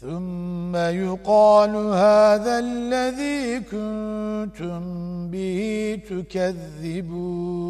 ثم يقال هذا الذي كنتم به تكذبون.